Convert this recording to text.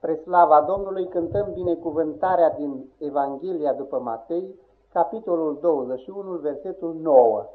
Spre slava Domnului cântăm binecuvântarea din Evanghelia după Matei, capitolul 21, versetul 9.